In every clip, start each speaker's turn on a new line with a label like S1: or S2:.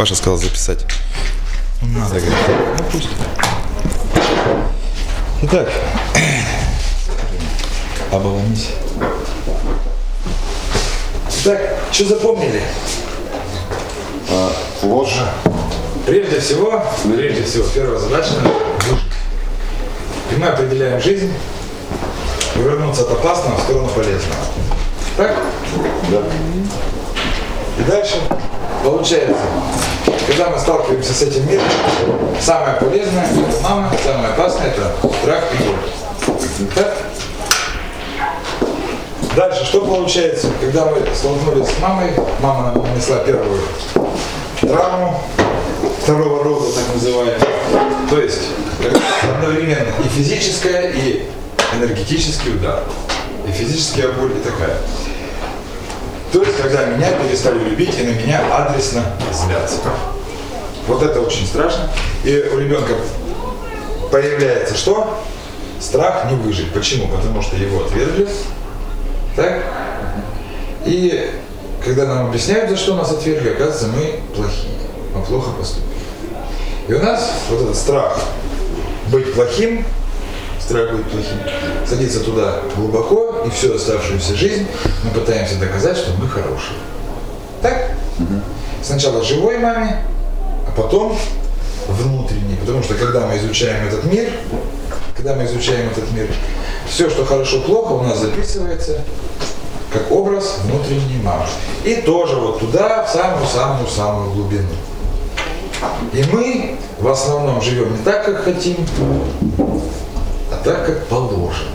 S1: Паша сказал записать.
S2: Надо, говорит. Ну пусть. Итак, обломись. Так, что запомнили?
S3: Ложь.
S2: Прежде всего, прежде всего, первая задача. И мы определяем жизнь и вернуться от опасного в сторону полезного. Так?
S3: Да.
S2: И дальше получается, когда мы сталкиваемся с этим миром, самое полезное – это мама, самое опасное – это страх и боль. Так? Дальше, что получается, когда мы столкнулись с мамой, мама нам нанесла первую травму второго рода, так называемую. То есть одновременно и физическая, и энергетический удар. И физическая боль, и такая. То есть, когда меня перестали любить и на меня адресно злятся. Вот это очень страшно. И у ребенка появляется что? Страх не выжить. Почему? Потому что его отвергли. Так? И когда нам объясняют, за что нас отвергли, оказывается, мы плохие. Мы плохо поступили. И у нас вот этот страх быть плохим, страх быть плохим, садится туда глубоко, и всю оставшуюся жизнь мы пытаемся доказать, что мы хорошие. Так? Сначала живой маме, а потом внутренней. Потому что когда мы изучаем этот мир, когда мы изучаем этот мир, все, что хорошо-плохо, у нас записывается как образ внутренней мамы. И тоже вот туда, в самую-самую-самую глубину. И мы в основном живем не так, как хотим, так, как положено.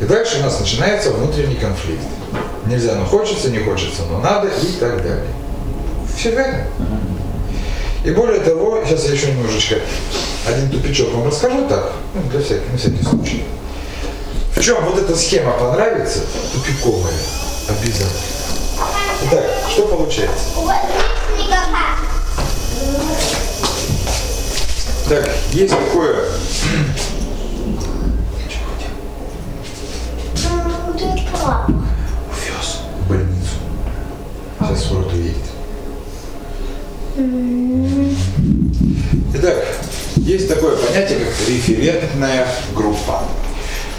S2: И дальше у нас начинается внутренний конфликт. Нельзя, но хочется, не хочется, но надо и так далее. Все верно? И более того, сейчас я еще немножечко один тупичок вам расскажу так, ну, для всяких, на всякий случай. В чем вот эта схема понравится, тупиковая, обязательно. Итак, что получается? Так, есть такое... Увез в больницу. Сейчас скоро уедет. Итак, есть такое понятие, как референтная группа.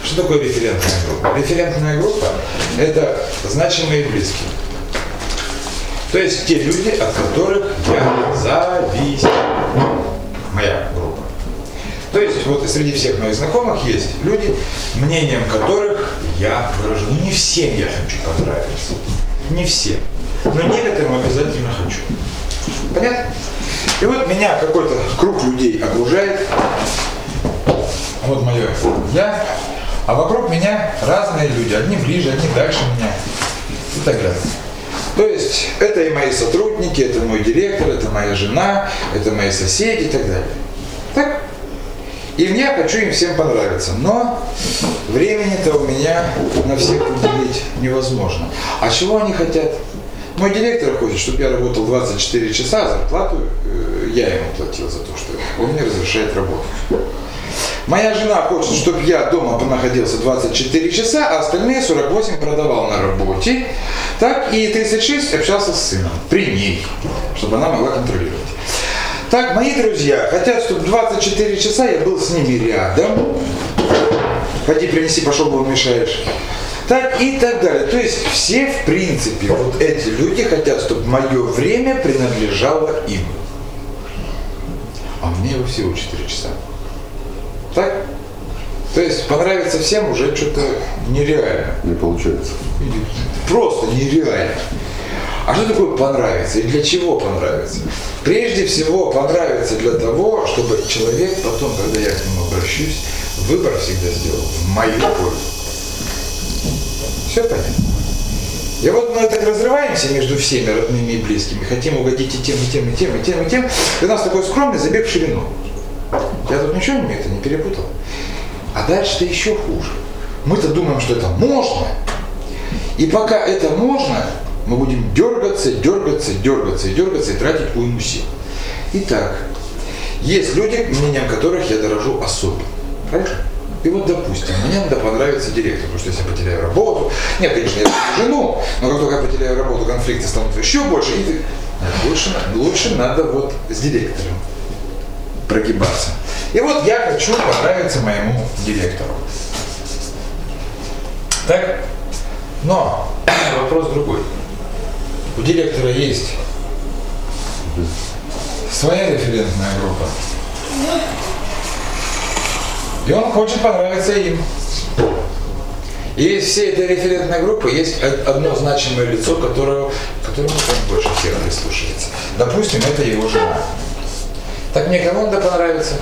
S2: Что такое референтная группа? Референтная группа – это значимые близкие. То есть те люди, от которых я зависим. Моя группа. То есть вот среди всех моих знакомых есть люди, мнением которых я выражу. Ну не всем я хочу понравиться. Не всем. Но некоторым обязательно хочу. Понятно? И вот меня какой-то круг людей окружает. Вот мое я. А вокруг меня разные люди. Одни ближе, одни дальше меня. И так далее. То есть это и мои сотрудники, это мой директор, это моя жена, это мои соседи и так далее. И мне хочу им всем понравиться. Но времени-то у меня на всех уделить невозможно. А чего они хотят? Мой директор хочет, чтобы я работал 24 часа, а зарплату э, я ему платил за то, что он мне разрешает работать. Моя жена хочет, чтобы я дома находился 24 часа, а остальные 48 продавал на работе. Так, и 36 общался с сыном. При ней, чтобы она могла контролировать. Так, мои друзья хотят, чтобы 24 часа я был с ними рядом. Ходи, принеси, пошел, бы мешаешь. Так и так далее. То есть все, в принципе, вот эти люди хотят, чтобы мое время принадлежало им. А мне его всего 4 часа. Так? То есть понравится всем уже что-то нереально.
S3: Не получается.
S2: Просто нереально. А что такое понравится и для чего понравится? Прежде всего понравится для того, чтобы человек потом, когда я к нему обращусь, выбор всегда сделал в мою пользу. Все понятно? И вот мы так разрываемся между всеми родными и близкими, хотим угодить и тем, и тем, и тем, и тем, и тем. И у нас такой скромный забег в ширину. Я тут ничего не это не перепутал. А дальше-то еще хуже. Мы-то думаем, что это можно. И пока это можно, мы будем дергаться, дергаться, дергаться и дергаться и тратить уйму сил. Итак, есть люди, мнением которых я дорожу особенно. Правильно? И вот, допустим, мне надо понравиться директору, потому что если я потеряю работу, нет, конечно, я жену, но как только я потеряю работу, конфликты станут еще больше, и Лучше, лучше надо вот с директором прогибаться. И вот я хочу понравиться моему директору. Так? Но вопрос другой. У директора есть своя референтная группа. И он хочет понравиться им. И из всей этой референтной группы есть одно значимое лицо, которое, которому он больше всех прислушивается. Допустим, это его жена. Так мне кому надо понравится?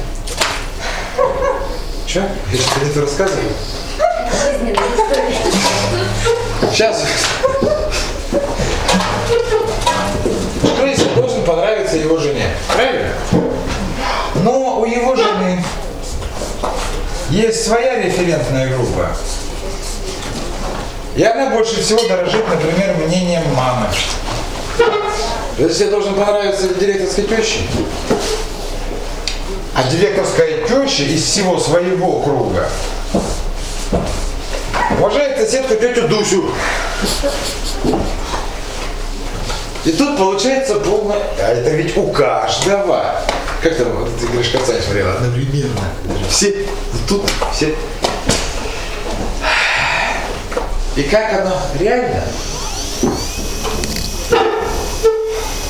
S2: Че? Я что-то не то рассказываю? Сейчас. Понравиться его жене. Правильно? Но у его жены есть своя референтная группа. И она больше всего дорожит, например, мнением мамы. Если я должен понравиться директорской теще, а директорская теща из всего своего круга уважает соседку тетю Дусю. И тут получается полное... А это ведь у каждого. Как там, вот ты говоришь, Кацань смотрела, одновременно. Все, тут все. И как оно реально?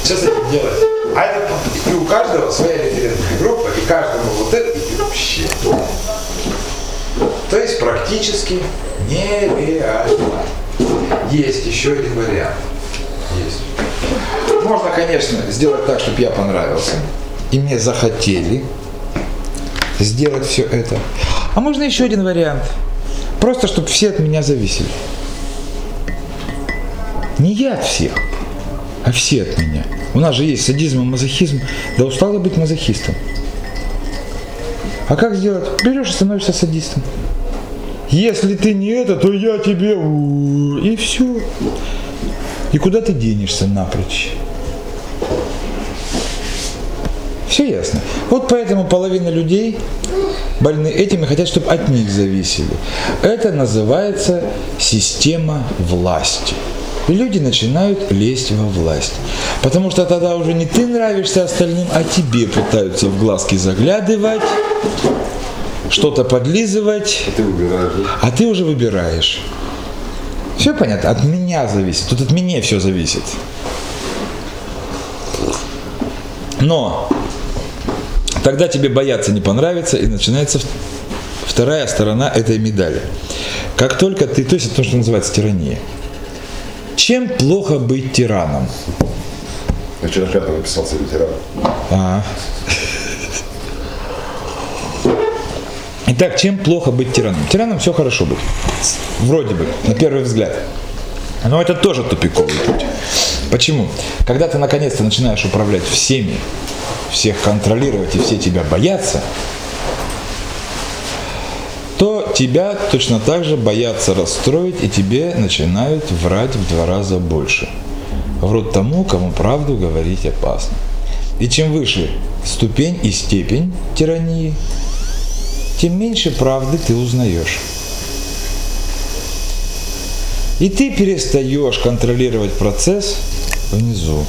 S2: Сейчас это делать. А это и у каждого своя референтная группа, и каждому вот это, и вообще. То есть практически нереально. Есть еще один вариант. Можно, конечно, сделать так, чтобы я понравился. И мне захотели сделать все это. А можно еще один вариант. Просто, чтобы все от меня зависели. Не я от всех, а все от меня. У нас же есть садизм и мазохизм. Да устала быть мазохистом. А как сделать? Берешь и становишься садистом. Если ты не это, то я тебе... И все. И куда ты денешься напрочь? Все ясно. Вот поэтому половина людей больны этим и хотят, чтобы от них зависели. Это называется система власти. И люди начинают лезть во власть. Потому что тогда уже не ты нравишься остальным, а тебе пытаются в глазки заглядывать, что-то подлизывать.
S3: А ты выбираешь.
S2: А ты уже выбираешь. Все понятно? От меня зависит. Тут от меня все зависит. Но тогда тебе бояться не понравится, и начинается вторая сторона этой медали. Как только ты, то есть это то, что называется тирания. Чем плохо быть тираном?
S3: Я вчера рядом написал себе тиран.
S2: А. Итак, чем плохо быть тираном? Тираном все хорошо быть. Вроде бы, на первый взгляд. Но это тоже тупиковый путь. Почему? Когда ты наконец-то начинаешь управлять всеми, всех контролировать и все тебя боятся, то тебя точно так же боятся расстроить, и тебе начинают врать в два раза больше. Врут тому, кому правду говорить опасно. И чем выше ступень и степень тирании, тем меньше правды ты узнаешь. И ты перестаешь контролировать процесс внизу.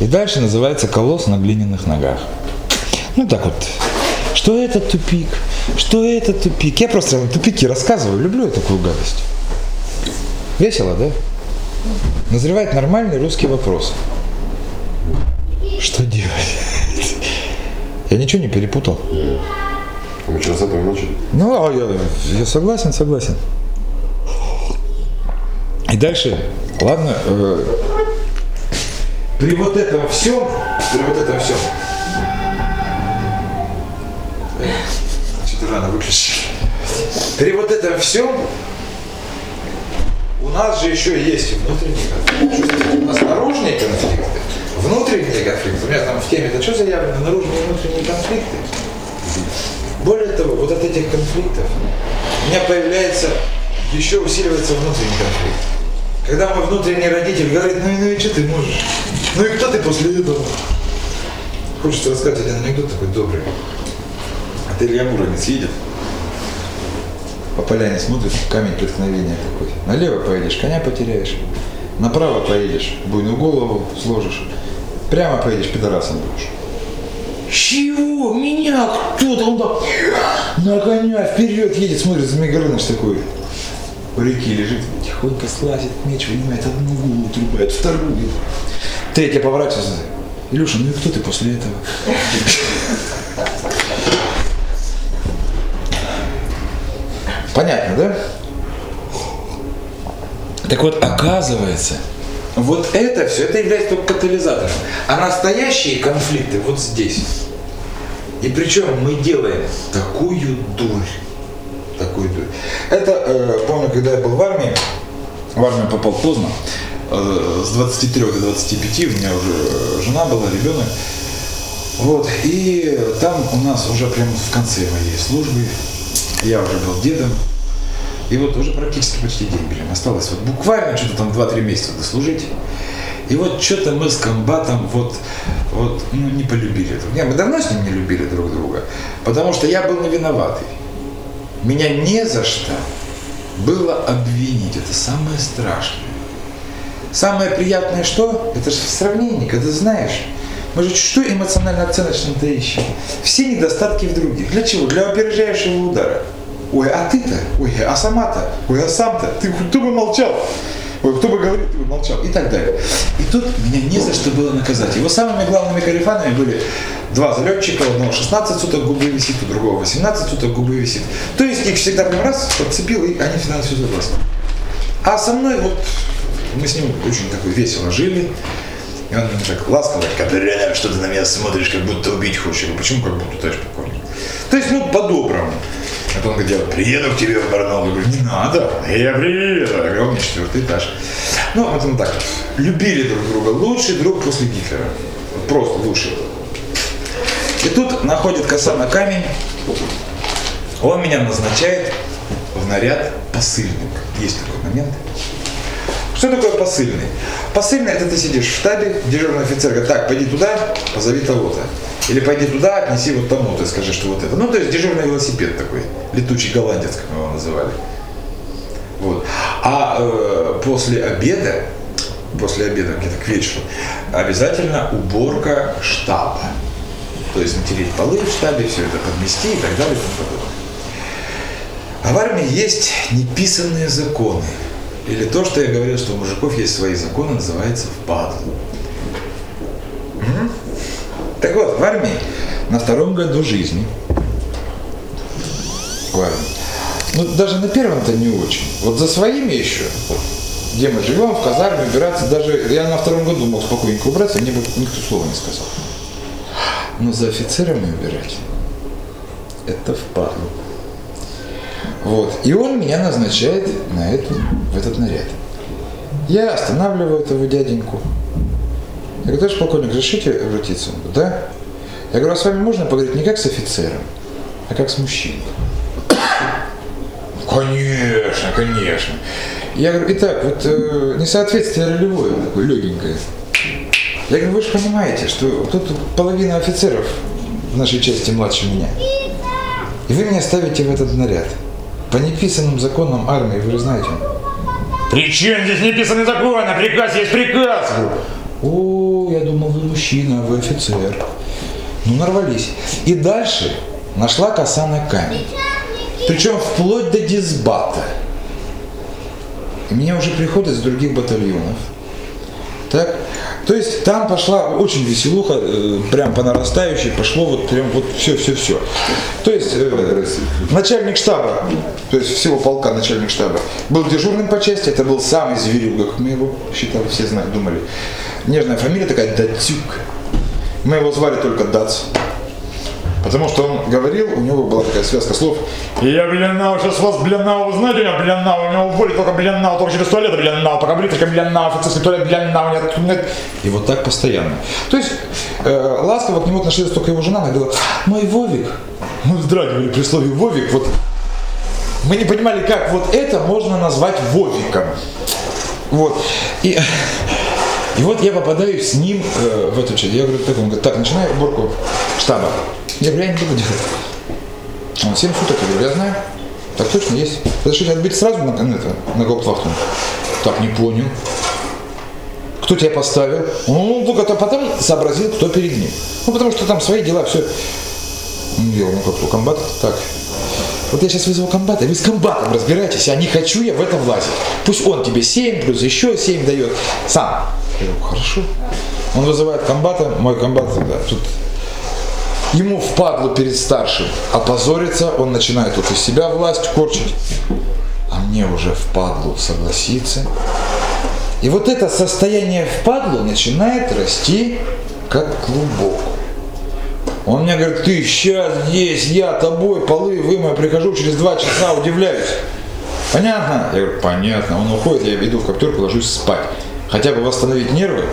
S2: И дальше называется колосс на глиняных ногах. Ну так вот, что это тупик, что это тупик. Я просто тупики рассказываю, люблю я такую гадость. Весело, да? Назревает нормальный русский вопрос. Что делать? Я ничего не перепутал.
S3: Мы вчера с этого начали.
S2: Ну, а я, я согласен, согласен. И дальше, ладно, э, при вот этом всем, при вот этом всем, что-то рано выключить. При вот этом всем у нас же еще есть и внутренние конфликты. Наружные конфликты, внутренние конфликты. У меня там в теме-то что заявлено? Наружные и внутренние конфликты. Более того, вот от этих конфликтов у меня появляется, еще усиливается внутренний конфликт. Когда мой внутренний родитель говорит, ну, ну и что ты можешь? Ну и кто ты после этого? Хочется рассказать один анекдот такой добрый. А ты Илья Муромец едет, по поляне смотрит, камень преткновения такой. Налево поедешь, коня потеряешь. Направо поедешь, буйную голову сложишь. Прямо поедешь, пидорасом будешь. Чего? Меня кто-то? Он так на коня вперед едет, смотрит, Змей Горыныч такой. У реки лежит, тихонько слазит, меч вынимает, одну голову трубает, вторую. Третья поворачивается. Илюша, ну и кто ты после этого? Понятно, да? Так вот, оказывается, вот это все, это является только катализатором. А настоящие конфликты вот здесь. И причем мы делаем такую дурь. Такую дурь. Это, э, помню, когда я был в армии, в армию попал поздно, э, с 23 до 25, у меня уже жена была, ребенок. Вот, и там у нас уже прямо в конце моей службы, я уже был дедом, и вот уже практически почти дембелем. Осталось вот буквально что-то там 2-3 месяца дослужить. И вот что-то мы с комбатом вот, вот ну, не полюбили друг друга. Мы давно с ним не любили друг друга, потому что я был не виноватый. Меня не за что было обвинить. Это самое страшное. Самое приятное что? Это же в сравнении, когда знаешь, мы же что эмоционально оценочно-то ищем? Все недостатки в других. Для чего? Для опережающего удара. Ой, а ты-то? Ой, а сама-то? Ой, а сам-то? Ты кто бы молчал? Ой, кто бы говорил, ты бы молчал. И так далее. И тут меня не за что было наказать. Его самыми главными карифанами были два залетчика, у одного 16 суток губы висит, у другого 18 суток губы висит. То есть их всегда прям раз подцепил, и они всегда все согласны. А со мной вот мы с ним очень такой весело жили. И он так ласково, Каперина, что ты на меня смотришь, как будто убить хочешь. Почему как будто, товарищ полковник? То есть, ну, по-доброму. Это он говорит, я приеду к тебе в Барнаул. Я говорю, не надо, я приеду. Я говорю, он четвертый этаж. Ну, вот мы так любили друг друга. Лучший друг после Гитлера. Просто лучший. И тут находит коса на камень. Он меня назначает в наряд посыльник. Есть такой момент. Что такое посыльный? Посыльный это ты сидишь в штабе, дежурный офицер говорит, так, пойди туда, позови того-то. Или пойди туда, отнеси вот тому, ты скажи, что вот это. Ну, то есть дежурный велосипед такой, летучий голландец, как мы его называли. Вот. А э, после обеда, после обеда где-то к вечеру, обязательно уборка штаба. То есть натереть полы в штабе, все это подмести и так далее и тому подобное. А в армии есть неписанные законы. Или то, что я говорил, что у мужиков есть свои законы, называется впадлу. М? Так вот, в армии на втором году жизни, в армии, ну даже на первом-то не очень. Вот за своими еще, где мы живем, в казарме, убираться, даже я на втором году мог спокойненько убраться, мне бы никто слова не сказал. Но за офицерами убирать, это впадлу. Вот. И он меня назначает на эту, в этот наряд. Я останавливаю этого дяденьку. Я говорю, товарищ полковник, разрешите обратиться? Он говорит, да. Я говорю, а с вами можно поговорить не как с офицером, а как с мужчиной? Конечно, конечно. Я говорю, итак, вот э, несоответствие ролевое, такое легенькое. Я говорю, вы же понимаете, что тут половина офицеров в нашей части младше меня. И вы меня ставите в этот наряд. По неписанным законам армии, вы же знаете. При чем здесь неписанный закон? А приказ есть приказ. О, я думал, вы мужчина, вы офицер. Ну, нарвались. И дальше нашла коса на камень. Причем вплоть до дисбата. И мне уже приходят с других батальонов. Так? То есть там пошла очень веселуха, э, прям по нарастающей, пошло вот прям вот все-все-все. То есть э, начальник штаба, то есть всего полка начальник штаба, был дежурным по части, это был самый зверюга, как мы его считали, все знали, думали. Нежная фамилия такая Датюк. Мы его звали только Дац. Потому что он говорил, у него была такая связка слов. Я Бленнау, сейчас вас Бленнау, вы знаете, у меня Бленнау, у в воле только Бленнау, только через туалет Бленнау, пока бриточка Бленнау, офицерский туалет Бленнау, нет, нет. И вот так постоянно. То есть э, ласково к нему относилась только его жена, она говорила, мой Вовик. Мы вздрагивали при слове Вовик, вот мы не понимали, как вот это можно назвать Вовиком. Вот. И, и вот я попадаю с ним э, в эту часть. Я говорю, так, он говорит, так, начинаю уборку штаба. Я говорю, я не буду делать. Он 7 суток, я говорю, я знаю. Так точно есть. Разрешите отбить сразу на, на, это, на гауптвахту? Так, не понял. кто тебя поставил. Ну, только то потом сообразил, кто перед ним. Ну, потому что там свои дела, все. Я, ну как, комбат? Так. Вот я сейчас вызову комбата, вы с комбатом разбирайтесь, а не хочу я в это влазить. Пусть он тебе 7 плюс еще 7 дает. Сам. Я говорю, хорошо. Он вызывает комбата, мой комбат, да, тут ему впадло перед старшим опозориться, он начинает вот из себя власть корчить, а мне уже впадло согласиться. И вот это состояние впадло начинает расти как клубок. Он мне говорит, ты сейчас здесь, я тобой полы вымою, прихожу через два часа, удивляюсь. Понятно? Я говорю, понятно. Он уходит, я иду в коптерку, ложусь спать. Хотя бы восстановить нервы.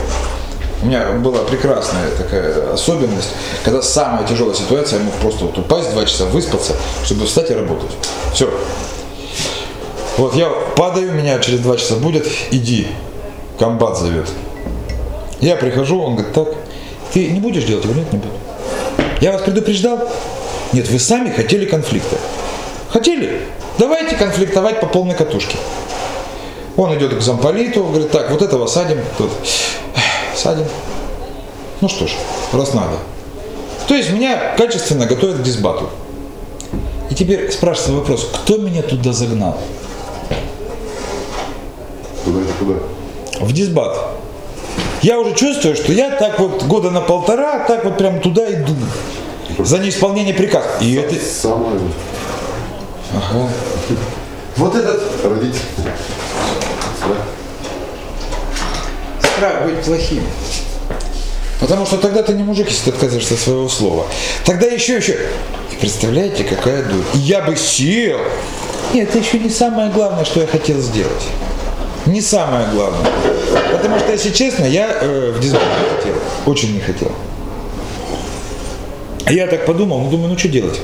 S2: У меня была прекрасная такая особенность, когда самая тяжелая ситуация, я мог просто вот упасть два часа, выспаться, чтобы встать и работать. Все. Вот я падаю, меня через два часа будет, иди. Комбат зовет. Я прихожу, он говорит, так, ты не будешь делать? Я нет, не буду. Я вас предупреждал? Нет, вы сами хотели конфликта. Хотели? Давайте конфликтовать по полной катушке. Он идет к замполиту, говорит, так, вот этого садим, тут садим. Ну что ж, раз надо. То есть меня качественно готовят к дисбату. И теперь спрашивается вопрос, кто меня туда загнал?
S3: Куда это куда?
S2: В дисбат. Я уже чувствую, что я так вот года на полтора, так вот прям туда иду. За неисполнение приказа. И это...
S3: Самое
S2: Ага. Вот этот
S3: родитель. Да?
S2: Страх быть плохим. Потому что тогда ты не мужик, если ты отказываешься от своего слова. Тогда еще, еще. И представляете, какая дурь. Я бы сел. Нет, это еще не самое главное, что я хотел сделать. Не самое главное. Потому что, если честно, я э, в дисбат не хотел. Очень не хотел. Я так подумал, ну думаю, ну что делать?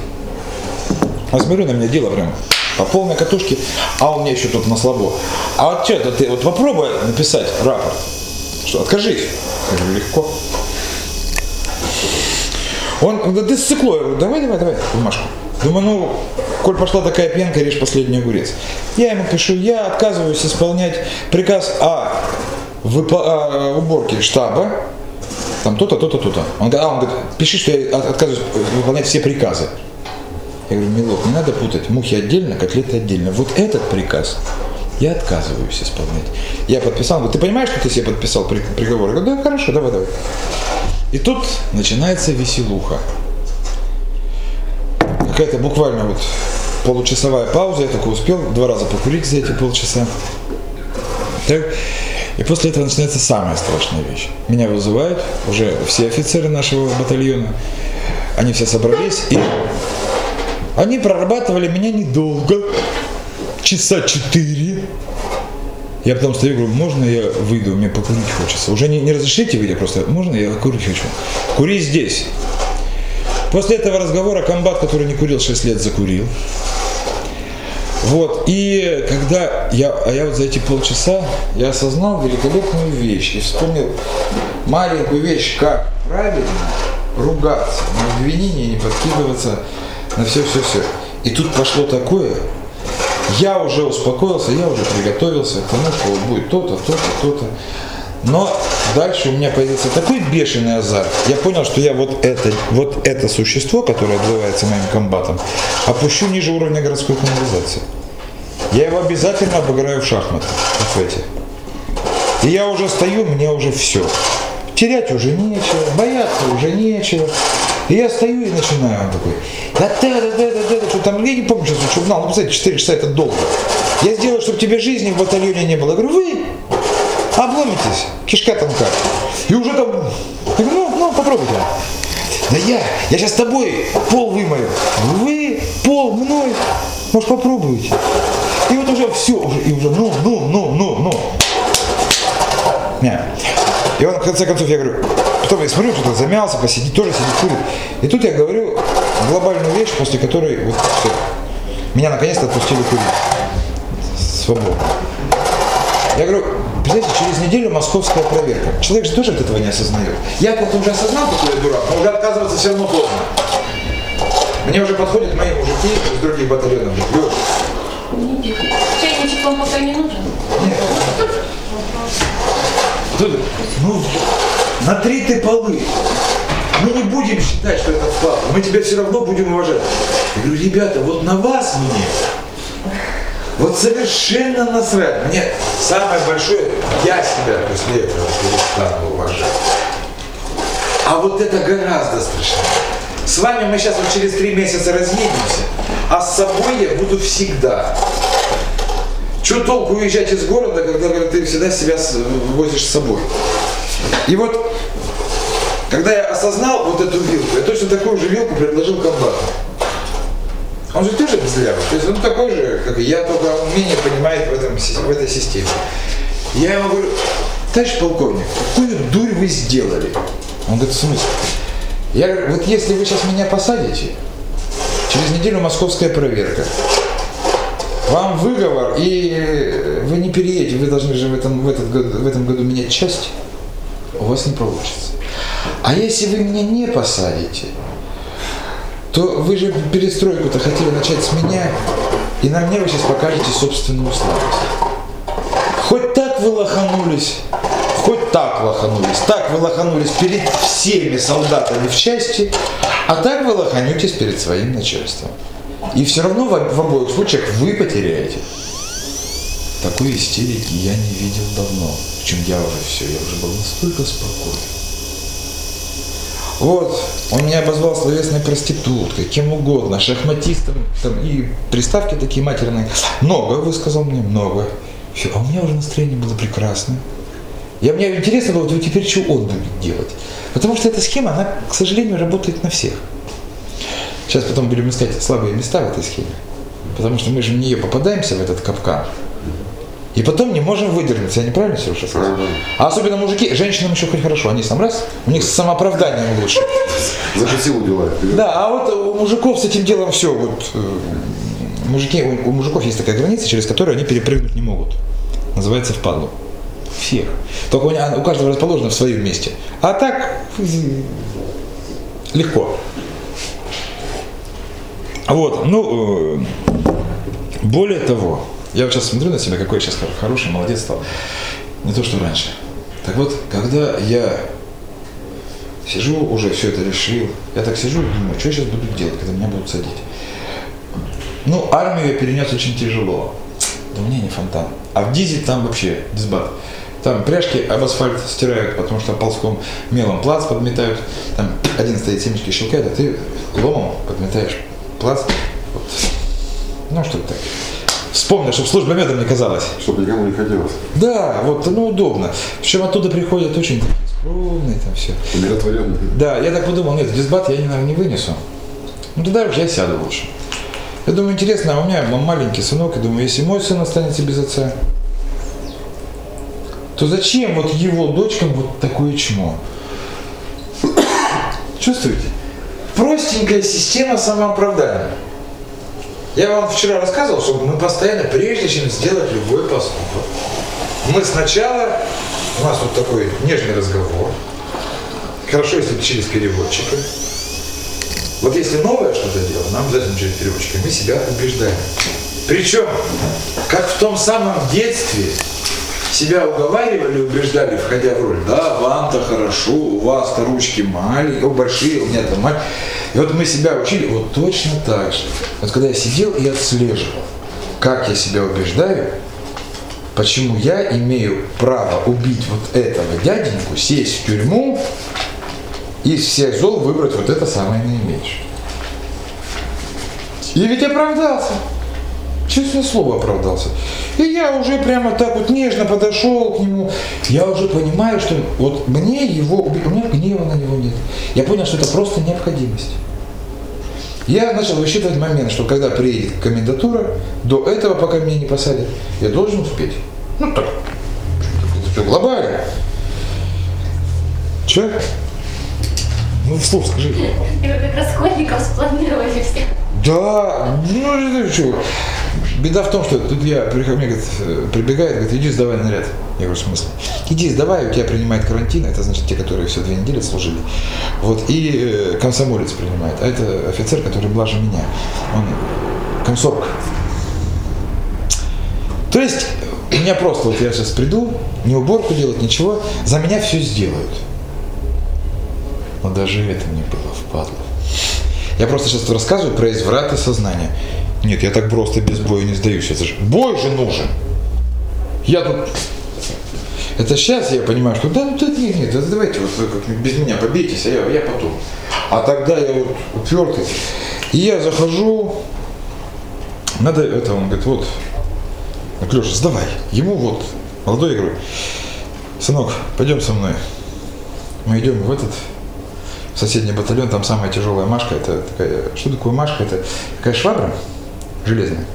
S2: А смотрю, на меня дело прям по полной катушке, а у меня еще тут на слабо. А вот что, ты вот попробуй написать рапорт. Что, откажись? Я говорю, легко. Он, да ты сыкло, я говорю, давай, давай, давай, бумажку. Думаю, ну, коль пошла такая пьянка, режь последний огурец. Я ему пишу, я отказываюсь исполнять приказ о, выпо- о уборке штаба, там то-то, то-то, то-то. Он, а, он говорит, пиши, что я от- отказываюсь выполнять все приказы. Я говорю, Милок, не надо путать мухи отдельно, котлеты отдельно. Вот этот приказ я отказываюсь исполнять. Я подписал, он говорит, ты понимаешь, что ты себе подписал при- приговор? Я говорю, да, хорошо, давай, давай. И тут начинается веселуха. Какая-то буквально вот получасовая пауза, я только успел два раза покурить за эти полчаса. Так. И после этого начинается самая страшная вещь. Меня вызывают, уже все офицеры нашего батальона, они все собрались, и они прорабатывали меня недолго, часа четыре. Я потом стою и говорю, можно я выйду, мне покурить хочется. Уже не, не разрешите выйти, просто можно я курить хочу. Кури здесь. После этого разговора комбат, который не курил 6 лет, закурил. Вот, и когда я, а я вот за эти полчаса, я осознал великолепную вещь и вспомнил маленькую вещь, как правильно ругаться, на обвинение не подкидываться на все-все-все. И тут пошло такое, я уже успокоился, я уже приготовился к тому, что будет то-то, то-то, то-то. Но дальше у меня появился такой бешеный азарт. Я понял, что я вот это, вот это существо, которое отбывается моим комбатом, опущу ниже уровня городской канализации. Я его обязательно обыграю в шахматы. В эти. И я уже стою, мне уже все. Терять уже нечего, бояться уже нечего. Я стою и начинаю, он такой, да да да да да да что там, я не помню что знал, ну, представляете, 4 часа это долго. Я сделаю, чтобы тебе жизни в батальоне не было. Я говорю, вы обломитесь, кишка тонка. И уже там, я говорю, ну, ну, попробуйте. Да я, я сейчас с тобой пол вымою. Вы, пол, мной, может попробуете. И вот уже все, уже, и уже, ну, ну, ну, ну, ну. Не. И он, в конце концов, я говорю, потом я смотрю, кто-то замялся, посидит, тоже сидит, курит. И тут я говорю глобальную вещь, после которой вот все, меня наконец-то отпустили курить. Свободно. Я говорю, представляете, через неделю московская проверка. Человек же тоже от этого не осознает. Я как-то уже осознал, какой я дурак, но уже отказываться все равно поздно. Мне уже подходят мои мужики из других батальонов. «Лёш,
S4: Чайничек вам пока не нужен?
S2: Кто ты? Ну, натри ты полы. Мы не будем считать, что это вклад. Мы тебя все равно будем уважать. Я говорю, ребята, вот на вас мне вот совершенно насрать. Мне самое большое, я себя после этого перестану уважать. А вот это гораздо страшнее. С вами мы сейчас вот через три месяца разъедемся, а с собой я буду всегда. Что толку уезжать из города, когда говорят, ты всегда себя возишь с собой? И вот, когда я осознал вот эту вилку, я точно такую же вилку предложил комбату. Он же тоже взлявый. То есть он такой же, как и я, только он менее понимает в, этом, в этой системе. Я ему говорю, товарищ полковник, какую дурь вы сделали? Он говорит, в смысле? Я говорю, вот если вы сейчас меня посадите, через неделю московская проверка, вам выговор, и вы не переедете, вы должны же в этом, в этот в этом году менять часть, вас не получится. А если вы меня не посадите, то вы же перестройку-то хотели начать с меня, и на мне вы сейчас покажете собственную слабость. Хоть так вы лоханулись, хоть так лоханулись, так вы лоханулись перед всеми солдатами в части, а так вы лоханетесь перед своим начальством. И все равно в, обоих случаях вы потеряете. Такой истерики я не видел давно. Причем я уже все, я уже был настолько спокоен. Вот, он меня обозвал словесной проституткой, кем угодно, шахматистом, там, и приставки такие матерные. Много, высказал мне, много. Все, а у меня уже настроение было прекрасное. Я, мне интересно было, вот теперь что он будет делать. Потому что эта схема, она, к сожалению, работает на всех. Сейчас потом будем искать слабые места в этой схеме. Потому что мы же в нее попадаемся, в этот капкан. И потом не можем выдернуться. Я неправильно все уже сказал?
S3: Правильно.
S2: А особенно мужики, женщинам еще хоть хорошо, они сам раз, у них с самооправданием лучше.
S3: За что силу делает? вперед.
S2: Да, а вот у мужиков с этим делом все. Вот, э, мужики, у, у мужиков есть такая граница, через которую они перепрыгнуть не могут. Называется впадлу. Всех. Только у, меня- у каждого расположено в своем месте. А так м, легко. Вот, ну, э, более того, я вот сейчас смотрю на себя, какой я сейчас хор- хороший, молодец стал. Не то, что раньше. Так вот, когда я сижу, уже все это решил, я так сижу и думаю, что я сейчас буду делать, когда меня будут садить. Ну, армию я перенес очень тяжело. Да мне не фонтан. А в Дизе там вообще дисбат. Там пряжки об асфальт стирают, потому что ползком мелом плац подметают. Там один стоит семечки щелкает, а ты ломом подметаешь плац. Вот. Ну, что так. Вспомнил, чтобы служба медом не казалось.
S3: Чтобы никому не хотелось.
S2: Да, вот, ну, удобно. Причем оттуда приходят очень скромные там все.
S3: Умиротворенный.
S2: Да, я так подумал, нет, дисбат я, наверное, не вынесу. Ну тогда уж я сяду лучше. Я думаю, интересно, а у меня маленький сынок, я думаю, если мой сын останется без отца, то зачем вот его дочкам вот такое чмо? Чувствуете? Простенькая система самооправдания. Я вам вчера рассказывал, что мы постоянно, прежде чем сделать любой поступок, мы сначала, у нас вот такой нежный разговор, хорошо, если через переводчика. Вот если новое что-то дело, нам обязательно через переводчика, мы себя убеждаем. Причем, как в том самом детстве, себя уговаривали, убеждали, входя в роль. Да, вам-то хорошо, у вас-то ручки маленькие, большие, у меня-то маленькие. И вот мы себя учили вот точно так же. Вот когда я сидел и отслеживал, как я себя убеждаю, почему я имею право убить вот этого дяденьку, сесть в тюрьму и из всех зол выбрать вот это самое наименьшее. И ведь оправдался. Честное слово оправдался. И я уже прямо так вот нежно подошел к нему. Я уже понимаю, что вот мне его у меня гнева на него нет. Я понял, что это просто необходимость. Я начал высчитывать момент, что когда приедет комендатура, до этого, пока меня не посадят, я должен успеть. Ну так, это всё глобально. Че? Ну, вслух скажи.
S4: И вы как расходников спланировали все.
S2: Да, ну это что? Беда в том, что тут я мне прибегает, говорит, иди сдавай наряд. Я говорю, в смысле? Иди сдавай, у тебя принимает карантин, это значит те, которые все две недели служили. Вот, и э, комсомолец принимает, а это офицер, который блаже меня. Он комсорг. То есть У меня просто, вот я сейчас приду, не уборку делать, ничего, за меня все сделают. Но даже это мне было впадло. Я просто сейчас рассказываю про извраты сознания. Нет, я так просто без боя не сдаюсь. Это же бой же нужен. Я тут... Это сейчас я понимаю, что да, да, нет, нет, да давайте вот вы как без меня побейтесь, а я, я потом. А тогда я вот упертый. И я захожу, надо это, он говорит, вот, Леша, сдавай. Ему вот, молодой, я говорю, сынок, пойдем со мной. Мы идем в этот в соседний батальон, там самая тяжелая машка, это такая, что такое машка? Это такая швабра железная.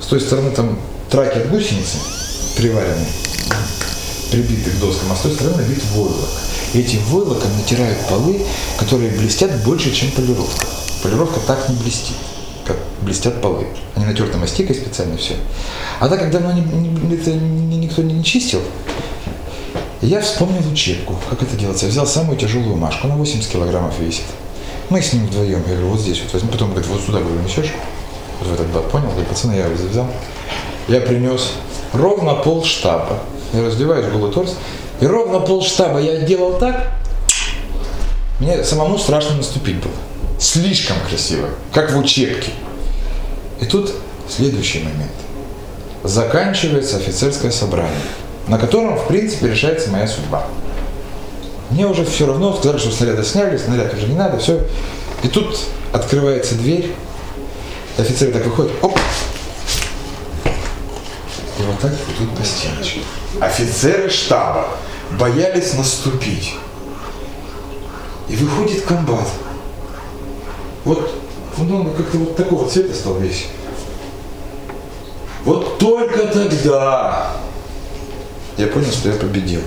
S2: С той стороны там траки от гусеницы приваренные, прибиты к доскам, а с той стороны набит войлок. И этим войлоком натирают полы, которые блестят больше, чем полировка. Полировка так не блестит, как блестят полы. Они натерты мастикой специально все. А так, когда давно не, не, это ни- никто не чистил, я вспомнил учебку, как это делается. Я взял самую тяжелую машку, она 80 килограммов весит. Мы с ним вдвоем, я говорю, вот здесь вот возьми, потом говорит, вот сюда, говорю, несешь? Этот бак, понял? Говорю, пацаны, я взял. Я принес ровно пол штаба. Я раздеваюсь, голый торс. И ровно пол штаба я делал так, мне самому страшно наступить было. Слишком красиво, как в учебке. И тут следующий момент. Заканчивается офицерское собрание, на котором, в принципе, решается моя судьба. Мне уже все равно, сказали, что снаряды сняли, снаряд уже не надо, все. И тут открывается дверь, офицер так выходит, оп, и вот так идут по стеночке. Офицеры штаба боялись наступить. И выходит комбат. Вот он, как-то вот такого цвета стал весь. Вот только тогда я понял, что я победил.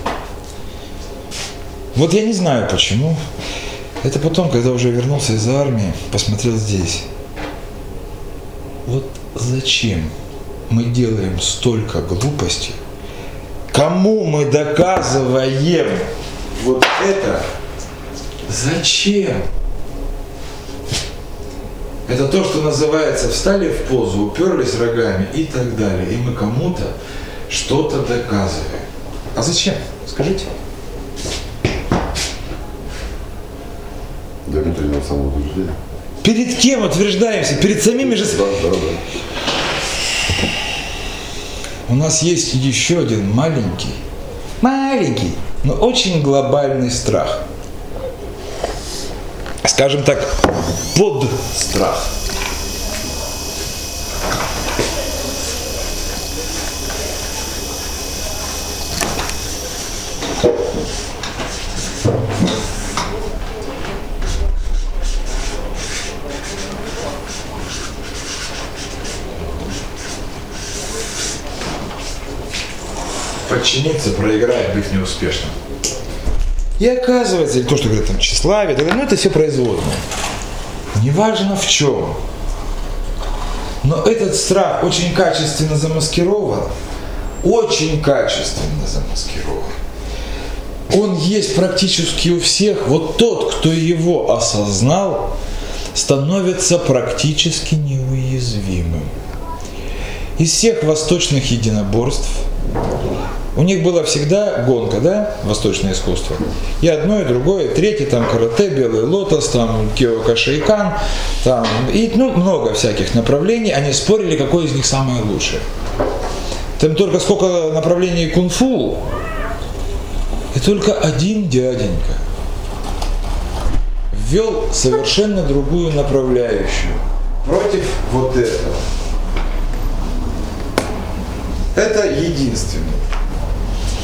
S2: Вот я не знаю почему. Это потом, когда уже вернулся из армии, посмотрел здесь. Вот зачем мы делаем столько глупостей? Кому мы доказываем вот это? Зачем? Это то, что называется встали в позу, уперлись рогами и так далее. И мы кому-то что-то доказываем. А зачем? Скажите.
S3: Для внутреннего самоутверждения.
S2: Перед кем утверждаемся? Перед самими же... У нас есть еще один маленький, маленький, но очень глобальный страх. Скажем так, под страх. Подчиниться, проиграть, быть неуспешным. И оказывается, или то, что говорят там тщеславие, ну это все производное. Неважно в чем. Но этот страх очень качественно замаскирован. Очень качественно замаскирован. Он есть практически у всех. Вот тот, кто его осознал, становится практически неуязвимым. Из всех восточных единоборств у них была всегда гонка, да, восточное искусство. И одно, и другое, третье, там карате, белый лотос, там киокашейкан, там, и ну, много всяких направлений. Они спорили, какое из них самое лучшее. Там только сколько направлений кунг-фу, и только один дяденька ввел совершенно другую направляющую против вот этого. Это единственное.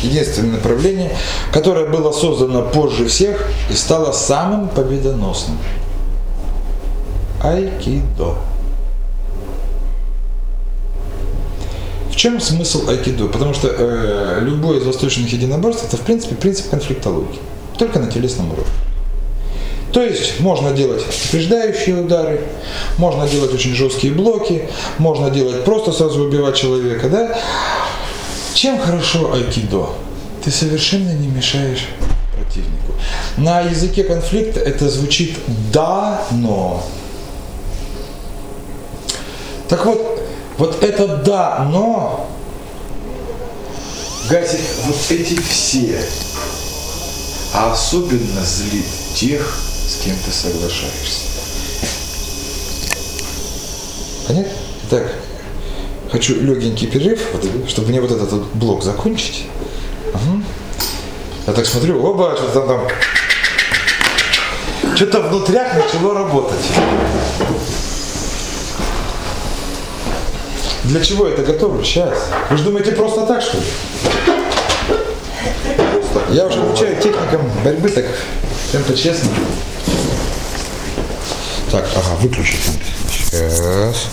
S2: Единственное направление, которое было создано позже всех и стало самым победоносным. Айкидо. В чем смысл айкидо? Потому что э, любое из восточных единоборств это в принципе принцип конфликтологии, только на телесном уровне. То есть можно делать упреждающие удары, можно делать очень жесткие блоки, можно делать просто сразу убивать человека, да? Чем хорошо айкидо? Ты совершенно не мешаешь противнику. На языке конфликта это звучит да, но. Так вот, вот это да, но гасит вот эти все. А особенно злит тех, с кем ты соглашаешься. Понятно? Так, хочу легенький перерыв, чтобы мне вот этот вот блок закончить. Ага. Я так смотрю, оба, что там там. Что-то внутрях начало работать. Для чего это готовлю? Сейчас. Вы же думаете просто так, что ли? Я уже обучаю техникам борьбы, так чем-то честно. Так, ага, выключить. Сейчас.